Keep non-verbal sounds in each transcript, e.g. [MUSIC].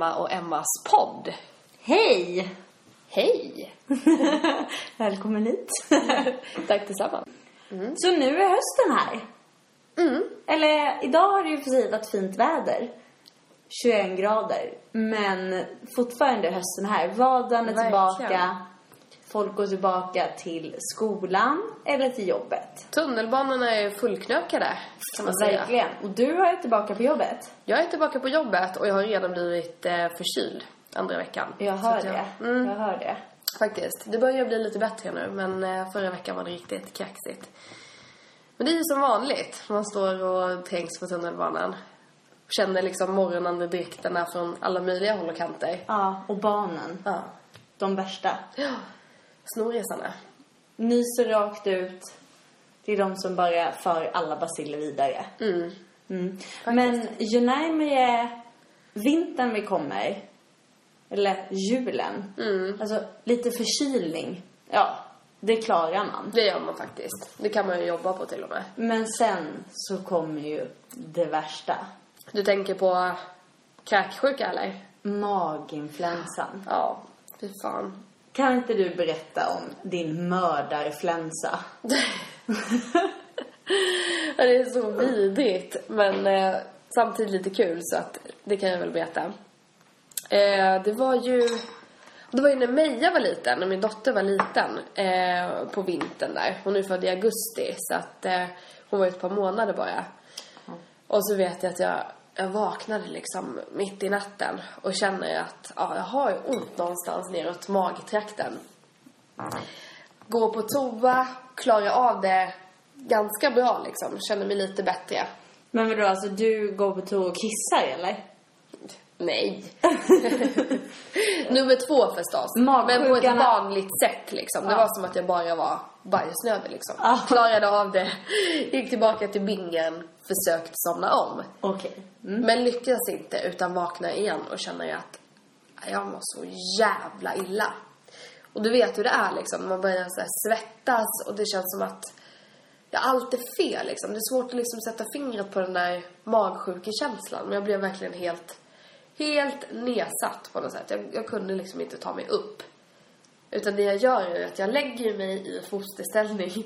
Emma och Emmas podd. Hej! Hej! [LAUGHS] Välkommen hit. [LAUGHS] Tack detsamma. Så nu är hösten här. Mm. Eller idag har det ju för sig varit fint väder. 21 grader. Men fortfarande är hösten här. Vardagen är Verkligen. tillbaka. Folk går tillbaka till skolan eller till jobbet. Tunnelbanorna är fullknökade, kan man säga. Verkligen. Och du är tillbaka på jobbet. Jag är tillbaka på jobbet och jag har redan blivit eh, förkyld andra veckan. Jag hör jag- det. Mm, Jag hör det. faktiskt. Det börjar bli lite bättre nu, men eh, förra veckan var det riktigt kaxigt. Men det är ju som vanligt. Man står och trängs på tunnelbanan. Känner liksom morgonandedräkterna från alla möjliga håll och kanter. Ja, och barnen. Ja. De värsta. Ja. Snorresarna. Nyser rakt ut. Det är de som bara för alla basiller vidare. Mm. Mm. Men ju närmare vintern vi kommer, eller julen, Mm. alltså lite förkylning, ja, det klarar man. Det gör man faktiskt. Det kan man ju jobba på till och med. Men sen så kommer ju det värsta. Du tänker på kräksjuka eller? Maginfluensan. Ja, fy fan. Kan inte du berätta om din mördarfluensa? [LAUGHS] Ja, det är så vidrigt. Men eh, samtidigt lite kul så att det kan jag väl berätta. Eh, det var ju... Det var ju när Meja var liten, när min dotter var liten, eh, på vintern där. Hon är född i augusti, så att eh, hon var ett par månader bara. Och så vet jag att jag, jag vaknade liksom mitt i natten och känner att ja, jag har ju ont någonstans neråt magtrakten. Går på toa, klarar av det ganska bra liksom. Känner mig lite bättre. Men vadå, alltså du går på toa och kissar eller? Nej. [LAUGHS] Nummer två förstås. Men på ett Magsjukan- vanligt sätt liksom. Det Ja. var som att jag bara var bajsnödig liksom. Ja. Klarade av det. Gick tillbaka till bingen. Försökte somna om. Okej. Mm. Men lyckades inte utan vaknar igen och känner att jag mår så jävla illa. Och du vet hur det är liksom. Man börjar så svettas och det känns som att ja, allt är fel liksom. Det är svårt att liksom sätta fingret på den där magsjukekänslan. Men jag blev verkligen helt, helt nedsatt på något sätt. Jag, jag kunde liksom inte ta mig upp. Utan det jag gör är att jag lägger mig i fosterställning.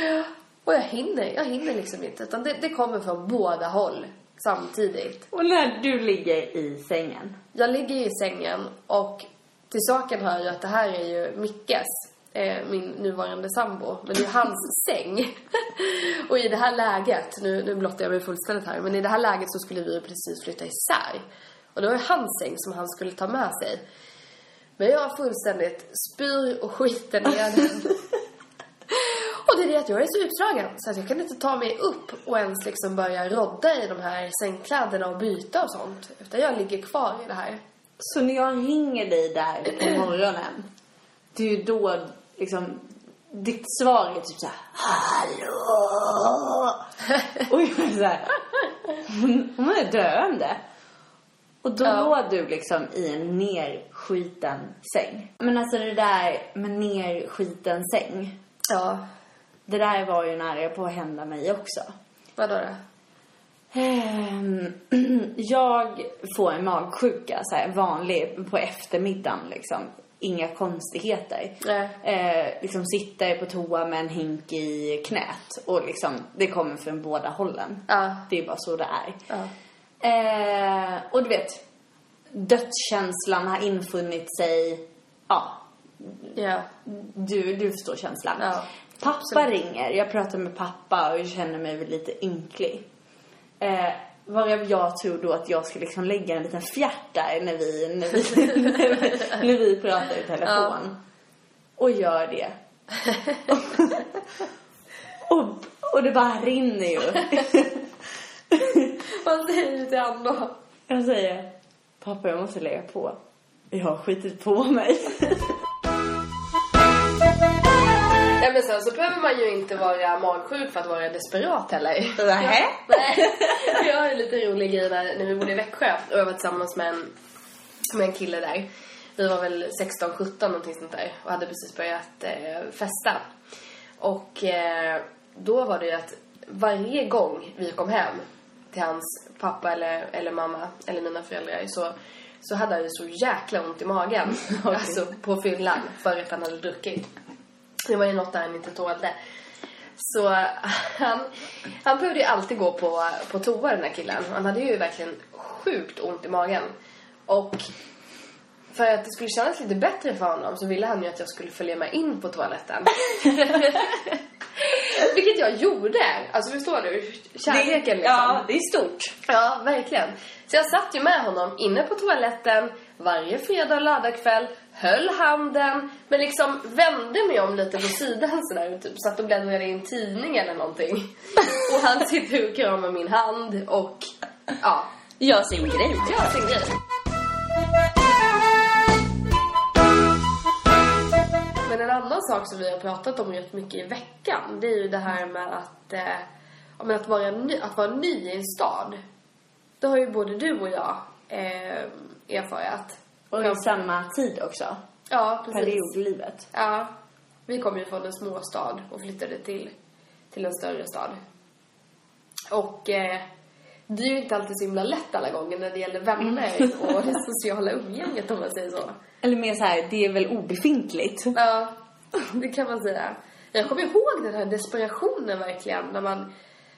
[LAUGHS] Och jag hinner, jag hinner liksom inte. Utan det, det kommer från båda håll samtidigt. Och när du ligger i sängen? Jag ligger i sängen och till saken hör ju att det här är ju Mickes, eh, min nuvarande sambo. Men det är hans [LAUGHS] säng. [LAUGHS] och i det här läget, nu, nu blottar jag mig fullständigt här, men i det här läget så skulle vi ju precis flytta isär. Och det var ju hans säng som han skulle ta med sig. Men jag fullständigt spyr och skiter ner den. [LAUGHS] Och det är det att jag är så utdragen så att jag kan inte ta mig upp och ens liksom börja rodda i de här sängkläderna och byta och sånt. Utan jag ligger kvar i det här. Så när jag ringer dig där på [CLEARS THROAT] morgonen, det är ju då liksom ditt svar är typ såhär Hallå! [LAUGHS] Och jag är såhär hon, hon är döende. Och då Ja. låg du liksom i en nerskiten säng. Men alltså det där med nerskiten säng. Ja. Det där var ju nära på att hända mig också. Vadå då? Ehm, [CLEARS THROAT] jag får en magsjuka, så här, vanlig, på eftermiddagen liksom. Inga konstigheter. Nej. Eh, liksom sitter på toa med en hink i knät. Och liksom, det kommer från båda hållen. Ja. Det är bara så det är. Ja. Eh, och du vet, dödskänslan har infunnit sig. Ja, Ja. du, du förstår känslan. Ja, Pappa absolut. ringer. Jag pratar med pappa och jag känner mig väl lite ynklig. Eh, varav jag tror då att jag ska liksom lägga en liten fjärt där när vi, när vi, när vi, när vi pratar i telefon. Och gör det. [LAUGHS] och, och det bara rinner ju. [LAUGHS] Vad säger du till han då? Jag säger, pappa jag måste lägga på. Jag har skitit på mig. [LAUGHS] Nej men sen så behöver man ju inte vara magsjuk för att vara desperat heller. Nähä? Nej. Jag har en lite rolig grej där när vi bodde i Växjö och jag var tillsammans med en, med en kille där. Vi var väl 16, 17 någonting sånt där och hade precis börjat eh, festa. Och eh, då var det ju att varje gång vi kom hem till hans pappa eller, eller mamma, eller mina föräldrar, så, så hade han ju så jäkla ont i magen. [LAUGHS] Alltså på fyllan, för att han hade druckit. Det var ju något där han inte tålde. Så [LAUGHS] han, han behövde ju alltid gå på, på toa den här killen. Han hade ju verkligen sjukt ont i magen. Och för att det skulle kännas lite bättre för honom så ville han ju att jag skulle följa med in på toaletten. [LAUGHS] Vilket jag gjorde. Alltså förstår du? Kärleken liksom. Ja, det är stort. Ja, verkligen. Så jag satt ju med honom inne på toaletten varje fredag och lördagkväll, höll handen, men liksom vände mig om lite på sidan sådär och typ satt och bläddrade i en tidning eller någonting. och han sitter och kramar min hand och ja, Gör sin grej. gör sin grej. Men en annan sak som vi har pratat om rätt mycket i veckan, det är ju det här med att, eh, att, vara, ny, att vara ny i en stad. Det har ju både du och jag eh, erfarit. Och i samma tid också. Ja, precis. Period i livet. Ja. Vi kom ju från en småstad och flyttade till, till en större stad. Och eh, det är ju inte alltid så himla lätt alla gånger när det gäller vänner och det sociala umgänget om man säger så. Eller mer så här, det är väl obefintligt. Ja, det kan man säga. Jag kommer ihåg den här desperationen verkligen när man,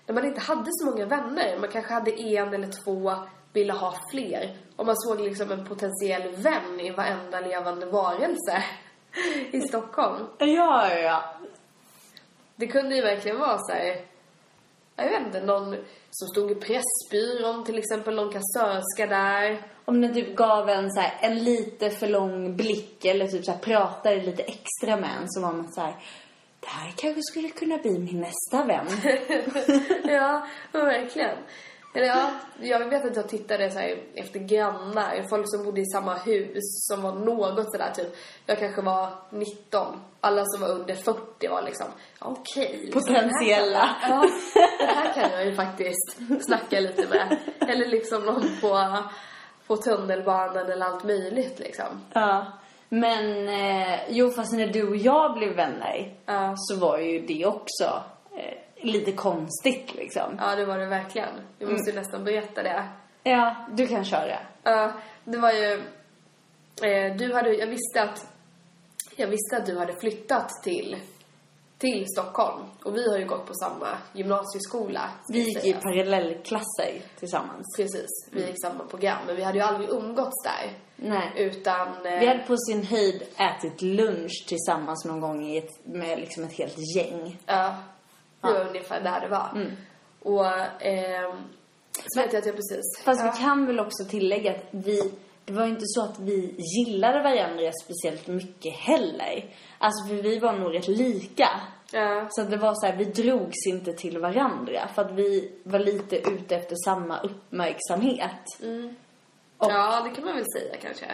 när man inte hade så många vänner. Man kanske hade en eller två, ville ha fler. Och man såg liksom en potentiell vän i varenda levande varelse i Stockholm. Ja, ja, ja. Det kunde ju verkligen vara så här, jag vet inte, någon som stod i Pressbyrån till exempel, någon kassörska där. Om den typ gav en så här, en lite för lång blick eller typ så här, pratade lite extra med en så var man så här, det här kanske skulle kunna bli min nästa vän. [LAUGHS] ja, verkligen. Eller ja, jag vet att jag tittade så här efter grannar, folk som bodde i samma hus som var något sådär typ. Jag kanske var 19. Alla som var under 40 var liksom, okej. liksom, Potentiella. det här Ja, det här kan jag ju faktiskt snacka lite med. Eller liksom någon på, på tunnelbanan eller allt möjligt liksom. Ja. Men, eh, jo fast när du och jag blev vänner Ja. så var ju det också eh, lite konstigt liksom. Ja, det var det verkligen. Vi måste ju nästan berätta det. Ja, du kan köra. Ja, det var ju... Eh, du hade, jag visste att... Jag visste att du hade flyttat till, till Stockholm. Och vi har ju gått på samma gymnasieskola. Vi gick i parallellklasser tillsammans. Precis, vi gick samma program. Men vi hade ju aldrig umgåtts där. Nej. Utan... Eh, Vi hade på sin höjd ätit lunch tillsammans någon gång i ett, med liksom ett helt gäng. Ja, det var ungefär där det var. Mm. Och... Eh, så vet jag att jag precis... Fast vi kan väl också tillägga att vi, det var ju inte så att vi gillade varandra speciellt mycket heller. Alltså för vi var nog rätt lika. Ja. Så det var så här, vi drogs inte till varandra för att vi var lite ute efter samma uppmärksamhet. Och- ja, det kan man väl säga kanske.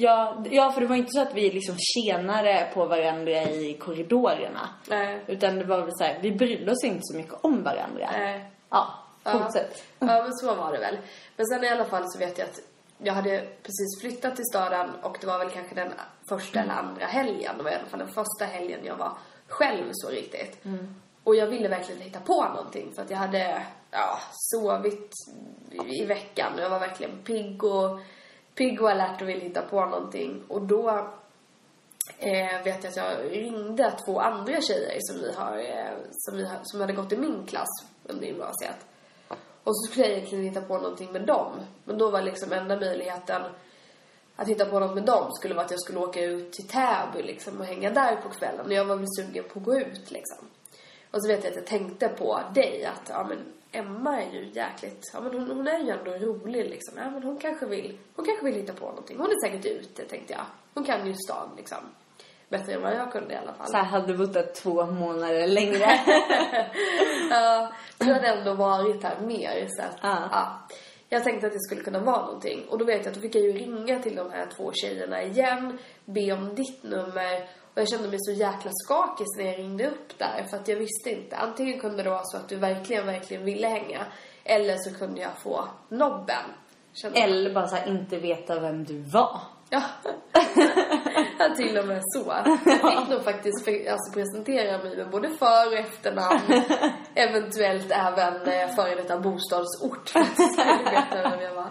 Ja, ja, för det var inte så att vi liksom tjänade på varandra i korridorerna. Nej. Utan det var väl så här, vi brydde oss inte så mycket om varandra. Nej. Ja, fortsätt. Ja, men så var det väl. Men sen i alla fall så vet jag att jag hade precis flyttat till staden och det var väl kanske den första eller andra helgen. Det var i alla fall den första helgen jag var själv så riktigt. Och jag ville verkligen hitta på någonting för att jag hade ja, sovit i veckan och jag var verkligen pigg och, pigg och alert och ville hitta på någonting. Och då eh, vet jag att jag ringde två andra tjejer som vi har, eh, som vi har, som hade gått i min klass under gymnasiet. Och så skulle jag egentligen hitta på någonting med dem. Men då var liksom enda möjligheten att hitta på något med dem skulle vara att jag skulle åka ut till Täby liksom och hänga där på kvällen. Och jag var väl sugen på att gå ut liksom. Och så vet jag att jag tänkte på dig att, ja men Emma är ju jäkligt, ja men hon, hon är ju ändå rolig liksom. Ja men hon kanske vill, hon kanske vill hitta på någonting. Hon är säkert ute tänkte jag. Hon kan ju stan liksom. Bättre än vad jag kunde i alla fall. Så här, hade bott där två månader längre. [LAUGHS] Ja, du hade ändå varit här mer så att, Ja. ja. Jag tänkte att det skulle kunna vara någonting. Och då vet jag att då fick jag ju ringa till de här två tjejerna igen, be om ditt nummer. Och jag kände mig så jäkla skakig när jag ringde upp där för att jag visste inte. Antingen kunde det vara så att du verkligen, verkligen ville hänga. Eller så kunde jag få nobben. Eller bara så här, inte veta vem du var. Ja. [LAUGHS] ja, till och med så. Jag fick nog faktiskt för, alltså, presentera mig med både för och efternamn. [LAUGHS] Eventuellt även eh, före detta bostadsort för att jag skulle veta vem jag var.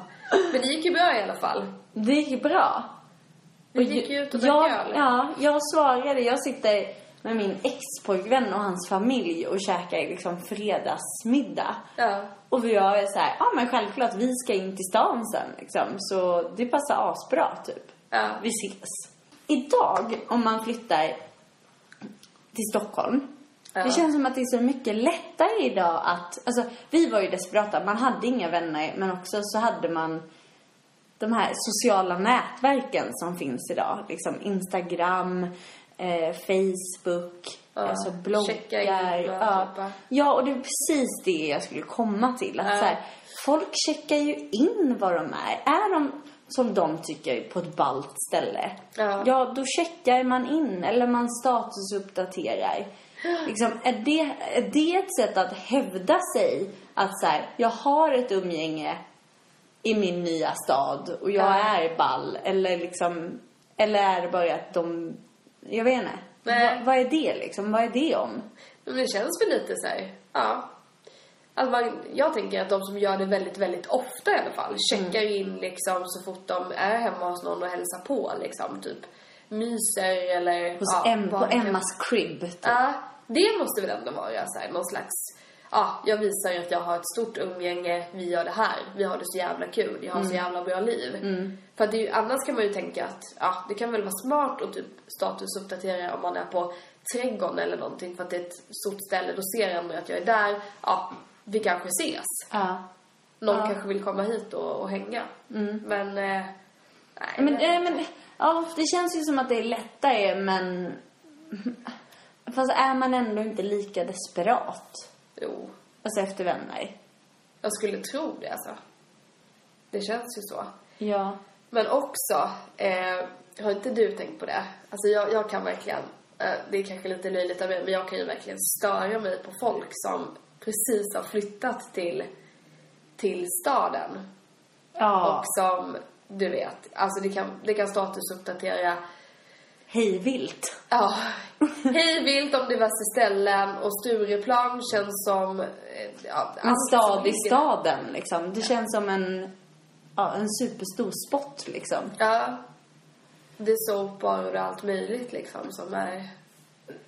Men det gick ju bra i alla fall. Det gick bra. Vi gick ju ut och drack jag, öl. Ja, jag svarade. Jag sitter med min ex-pojkvän och hans familj och käkar liksom fredagsmiddag. Ja. Och jag är så här, ja men självklart vi ska in till stan sen liksom. Så det passar asbra typ. Ja. Vi ses. Idag, om man flyttar till Stockholm. Ja. Det känns som att det är så mycket lättare idag att, alltså vi var ju desperata, man hade inga vänner men också så hade man de här sociala nätverken som finns idag. Liksom Instagram, eh, Facebook, Ja, alltså bloggar. in och ja. ja, och det är precis det jag skulle komma till. Att Ja. så här, folk checkar ju in vad de är. Är de som de tycker på ett ballt ställe, Ja. ja då checkar man in eller man statusuppdaterar. Liksom, är, det, är det ett sätt att hävda sig? Att så här, jag har ett umgänge i min nya stad och jag Ja. är ball. Eller liksom, eller är det bara att de, jag vet inte. Nej. Va, vad är det liksom? Vad är det om? Men det känns väl lite så här, ja. Att man, jag tänker att de som gör det väldigt, väldigt ofta i alla fall, checkar in liksom så fort de är hemma hos någon och hälsar på liksom, typ myser eller... Hos ja, em, på Emmas crib. Typ. Ja, det måste väl ändå vara så här, någon slags... Ja, jag visar att jag har ett stort umgänge, vi gör det här, vi har det så jävla kul, jag har så jävla bra liv. För att det är ju, annars kan man ju tänka att, ja, det kan väl vara smart att typ statusuppdatera om man är på trädgården eller någonting för att det är ett stort ställe, då ser ändå att jag är där, ja, vi kanske ses. Ja. Någon Ja. kanske vill komma hit och, och hänga. Men, eh, nej. Men, det- eh, men, ja, det känns ju som att det är lättare, men... [LAUGHS] Fast är man ändå inte lika desperat? Jo, Alltså efter vänner? jag skulle tro det alltså. Det känns ju så. Ja. Men också, eh, har inte du tänkt på det? Alltså jag, jag kan verkligen, eh, det är kanske lite löjligt av mig, men jag kan ju verkligen störa mig på folk som precis har flyttat till, till staden. Ja. Och som, du vet, alltså det kan, det kan statusuppdatera Hej vilt. Ja, hej vilt om diverse ställen och Stureplan känns som... eh, Ja, En stad i staden, liksom. Det känns som en, ja, en superstor spot, liksom. Ja. Det är såpor och allt möjligt liksom som är...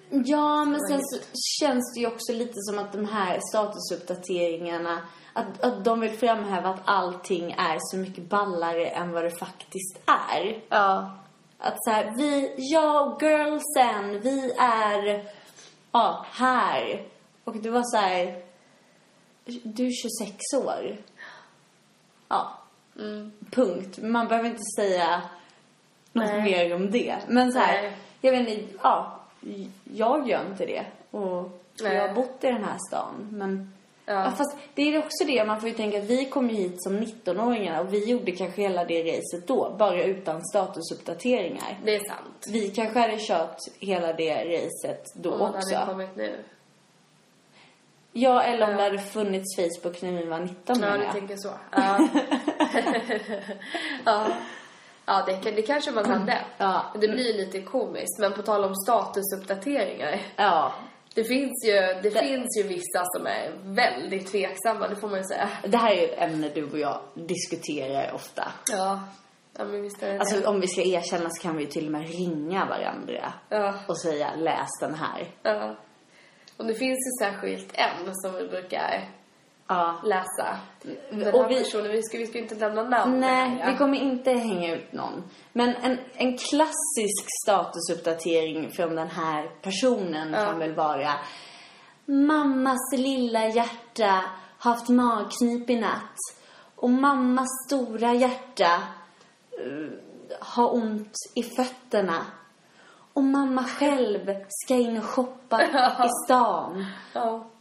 Ja, men sen så känns det ju också lite som att de här statusuppdateringarna, att, att de vill framhäva att allting är så mycket ballare än vad det faktiskt är. Ja. Att så här, vi, jag och girlsen, vi är, ja, här. Och det var så här, du är 26 år. Ja, Mm. punkt. Man behöver inte säga något Nej. mer om det. Men så här, Nej. jag vet inte, ja, jag gör inte det. Och Nej. jag har bott i den här stan. Men, Ja. fast det är också det, man får ju tänka att vi kom ju hit som 19-åringar och vi gjorde kanske hela det racet då, bara utan statusuppdateringar. Det är sant. Vi kanske hade kört hela det racet då Om också. hade kommit nu. Ja, eller om Ja. det hade funnits Facebook när vi var 19 Ja, du tänker så. [LAUGHS] Ja. ja. Ja, det, det kanske man hade. Ja. Det blir lite komiskt. Men på tal om statusuppdateringar. Ja, Det finns ju, det, finns ju vissa som är väldigt tveksamma, det får man ju säga. det här är ett ämne du och jag diskuterar ofta. Ja. Ja, men visst är det det. Alltså om vi ska erkänna så kan vi ju till och med ringa varandra Ja. och säga läs den här. Ja. Och det finns ju särskilt en som vi brukar Ja. läsa. Den Och här vi- personen, vi ska, vi ska inte lämna namn Nej, här, ja. vi kommer inte hänga ut någon. Men en, en klassisk statusuppdatering från den här personen Ja. kan väl vara Mammas lilla hjärta haft magknip i natt. Och mammas stora hjärta eh, har ont i fötterna. Och mamma själv ska in och shoppa [LAUGHS] i stan.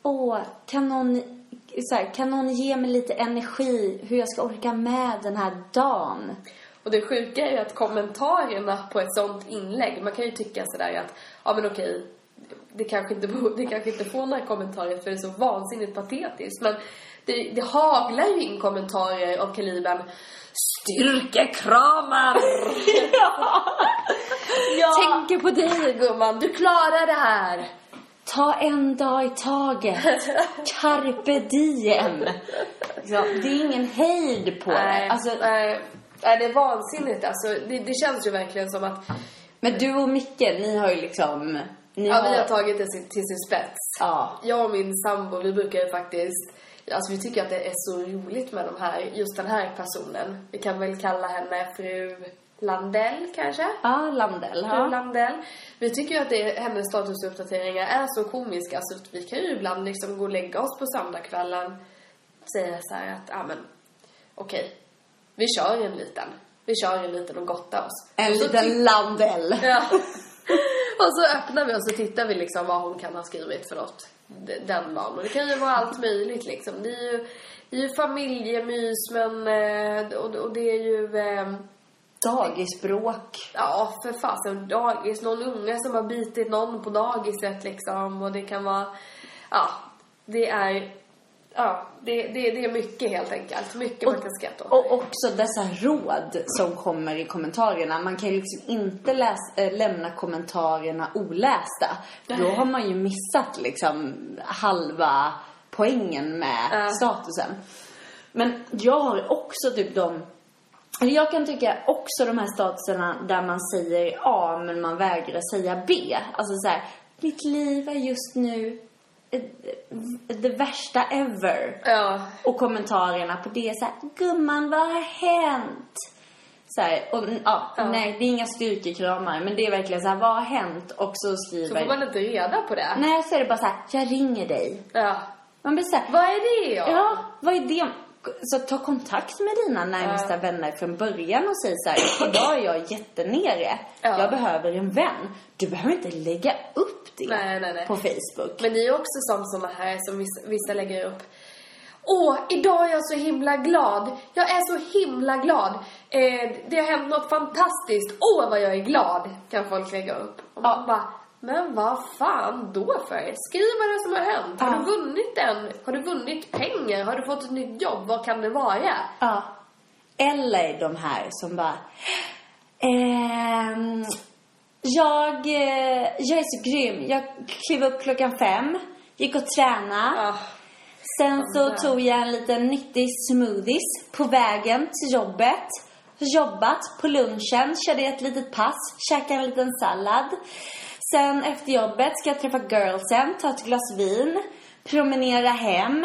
Åh, kan någon, så här, kan någon ge mig lite energi hur jag ska orka med den här dagen? Och det sjuka är ju att kommentarerna på ett sånt inlägg, man kan ju tycka sådär att, ja men okej, det kanske inte, det kanske inte får några kommentarer för det är så vansinnigt patetiskt. Men det, det haglar ju in kommentarer av kalibern Styrkekramar! [LAUGHS] ja. Tänker på dig gumman, du klarar det här! Ta en dag i taget. Carpe diem. Ja, det är ingen hejd på Nej, det. Alltså, nej, nej, det är vansinnigt alltså. Det, det känns ju verkligen som att men du och Micke, ni har ju liksom... Ni ja, vi har tagit det till, till sin spets. Ja. Jag och min sambo, vi brukar ju faktiskt Alltså vi tycker att det är så roligt med de här, just den här personen. Vi kan väl kalla henne fru Landell kanske? Ja, Landell. Fru Ja. Landell. Vi tycker ju att det, hennes statusuppdateringar är så komiska så att vi kan ju ibland liksom gå och lägga oss på söndagskvällen säga så här att, ja men okej, vi kör en liten. Vi kör en liten och gottar oss. En liten Landell. [LAUGHS] Ja. och så öppnar vi och så tittar vi liksom vad hon kan ha skrivit för något den dagen. Och det kan ju vara allt möjligt liksom. Det är ju, det är ju familjemys men, eh, och, och det är ju, eh, Dagisbråk. ja för fasen, dagis, någon unge som har bitit någon på dagiset liksom. Och det kan vara, ja, det är, ja, det, det, det är mycket helt enkelt. Mycket man kan skratta åt. Och också dessa råd som kommer i kommentarerna. Man kan ju liksom inte läsa, äh, lämna kommentarerna olästa. Då har man ju missat liksom halva poängen med Ja. statusen. Men jag har också typ de jag kan tycka också de här statuserna där man säger A men man vägrar säga B. Alltså så här, mitt liv är just nu eh, det värsta ever. Ja. Och kommentarerna på det är så här, gumman vad har hänt? Så här, och, ja, Ja. nej det är inga styrkekramar men det är verkligen så här, vad har hänt? Och så Så skriver... får man inte reda på det. Nej, så är det bara så här, jag ringer dig. Ja. Man blir så här, Vad är det? Ja, vad är det? Så ta kontakt med dina närmsta vänner från början och säg så här, idag är jag jättenere. Ja. Jag behöver en vän. Du behöver inte lägga upp det Nej, nej, nej. på Facebook. Men det är ju också som såna här som vissa, lägger upp. Åh, idag är jag så himla glad. Jag är så himla glad. Eh, det har hänt något fantastiskt. Åh, vad jag är glad. Kan folk lägga upp. Och man Ja. bara, men vad fan då för? Skriv vad det som har hänt. Har Ja. du vunnit en? Har du vunnit pengar? Har du fått ett nytt jobb? Vad kan det vara? Ja. Eller de här som bara... Ehm, jag, eh, jag är så grym. Jag klev upp klockan fem, gick och tränade. Ah, Sen så tog jag en liten nyttig smoothies på vägen till jobbet. Jobbat på lunchen, körde ett litet pass, käkade en liten sallad. Sen efter jobbet ska jag träffa girlsen, ta ett glas vin, promenera hem.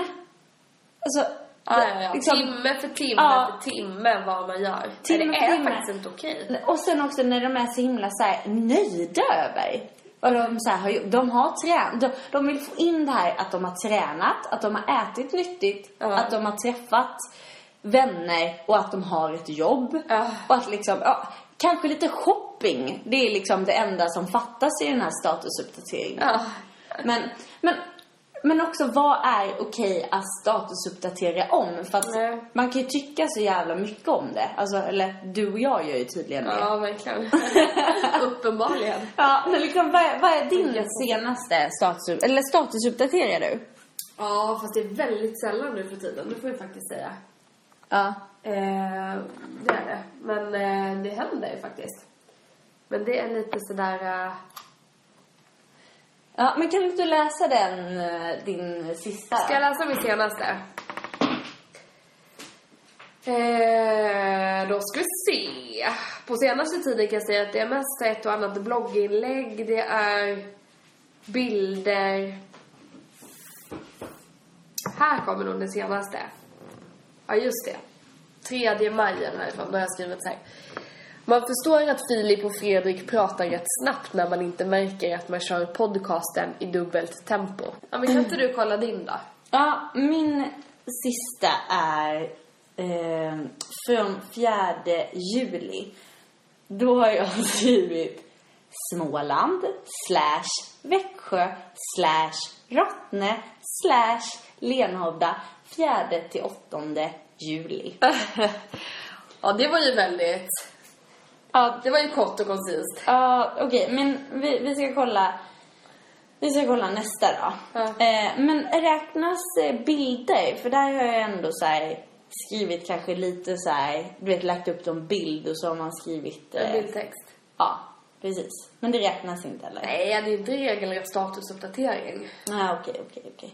Alltså, ah, ja, ja. liksom- timme för timme Ja. för timme vad man gör. Timme det är timme. faktiskt inte okej. Och sen också när de är så himla så här, nöjda över vad de, så här, har gjort. De har tränat. De, de vill få in det här att de har tränat, att de har ätit nyttigt, Ja. att de har träffat vänner och att de har ett jobb. Och att liksom, ja, kanske lite shopping. Det är liksom det enda som fattas i den här statusuppdateringen. Ja. Men, men, men också vad är okej att statusuppdatera om? För att Nej. man kan ju tycka så jävla mycket om det. Alltså, eller du och jag gör ju tydligen det. Ja, verkligen. [LAUGHS] Uppenbarligen. Ja, men liksom vad är, vad är din senaste status... Eller statusuppdaterar du? Ja, fast det är väldigt sällan nu för tiden. Det får jag faktiskt säga. Ja. Eh, det är det. Men eh, det händer ju faktiskt. Men det är lite sådär... Eh, Ja, men kan inte du läsa den, eh, din sista? ska jag läsa min senaste? Eh, då ska vi se. På senaste tiden kan jag säga att det är mest ett och annat blogginlägg. Det är bilder. Här kommer nog den senaste. Ja, just det. 3 maj den härifrån. Då har jag skrivit så här. Man förstår att Filip och Fredrik pratar rätt snabbt när man inte märker att man kör podcasten i dubbelt tempo. Ja, men kan inte du kolla din då? Ja, min sista är eh, från 4 juli. Då har jag [LAUGHS] skrivit Småland slash Växjö slash Rottne slash Lenhovda 4 till 8 juli. [LAUGHS] ja, det var ju väldigt... Ja, Det var ju kort och koncist. Ja, okej, men vi, vi ska kolla. Vi ska kolla nästa då. Ja. Eh, men räknas eh, bilder? För där har jag ändå så här skrivit kanske lite så här, du vet lagt upp en bild och så har man skrivit... En Eh, bildtext. ja, precis. Men det räknas inte eller? Nej, det är inte regelrätt statusuppdatering. Nej, okej, okej, okej.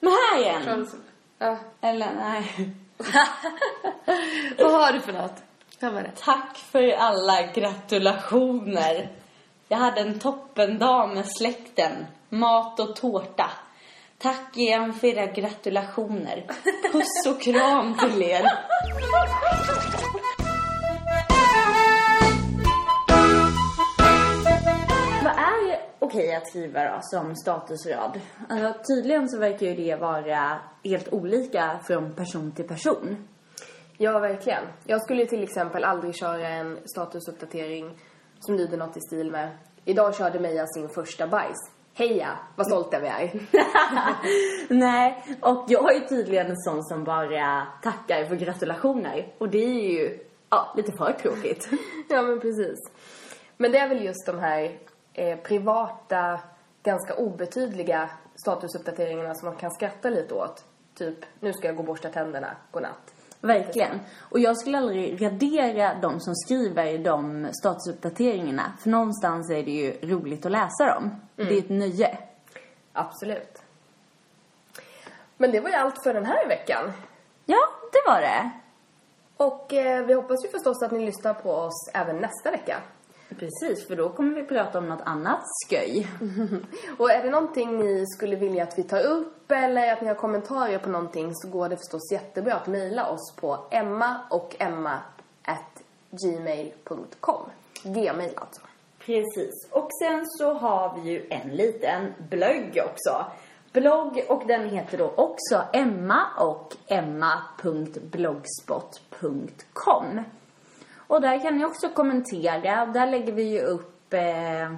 Men här är en. Från- Ja. Eller nej. [LAUGHS] Vad har du för något? Vad var det? Tack för alla gratulationer. Jag hade en toppendag med släkten. Mat och tårta. Tack igen för era gratulationer. Puss och kram till er. Vad är okej att skriva då som statusrad? Alltså, tydligen så verkar ju det vara helt olika från person till person. Ja, verkligen. Jag skulle till exempel aldrig köra en statusuppdatering som lyder något i stil med Idag körde Meja sin första bajs. Heja, vad stolta vi är. [LAUGHS] Nej, och jag är tydligen en sån som bara tackar för gratulationer. Och det är ju, ja, lite för tråkigt. [LAUGHS] ja, men precis. Men det är väl just de här eh, privata, ganska obetydliga statusuppdateringarna som man kan skratta lite åt. Typ, nu ska jag gå och borsta tänderna, godnatt. Verkligen. Och jag skulle aldrig radera de som skriver de statusuppdateringarna. För någonstans är det ju roligt att läsa dem. Det är ett nöje. Absolut. Men det var ju allt för den här veckan. Ja, det var det. Och eh, vi hoppas ju förstås att ni lyssnar på oss även nästa vecka. Precis, för då kommer vi prata om något annat sköj. [LAUGHS] Och är det någonting ni skulle vilja att vi tar upp eller att ni har kommentarer på någonting så går det förstås jättebra att mejla oss på emma och emma at gmail.com. Gmail alltså. Precis. Och sen så har vi ju en liten blogg också. Blogg och den heter då också Emma och emma.blogspot.com. Och där kan ni också kommentera. Där lägger vi ju upp eh, eh,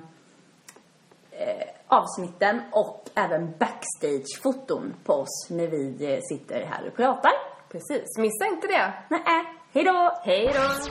avsnitten och även backstage-foton på oss när vi eh, sitter här och pratar. Precis, missa inte det. Nej, hej då! Hej då!